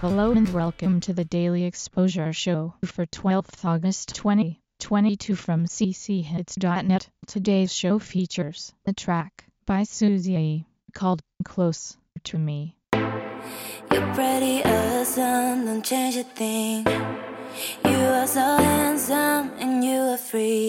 Hello and welcome to the Daily Exposure Show for 12th August 2022 from cchits.net. Today's show features the track by Susie called Close to Me. You're pretty awesome, don't change a thing. You are so handsome and you are free.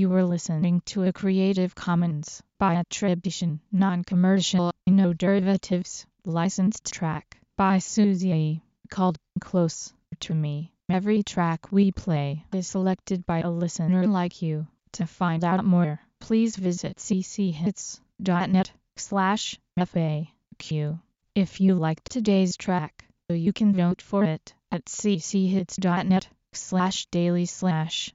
You were listening to a Creative Commons by attribution, non-commercial, no derivatives, licensed track by Suzy called Close to Me. Every track we play is selected by a listener like you. To find out more, please visit cchits.net slash FAQ. If you liked today's track, you can vote for it at cchits.net slash daily slash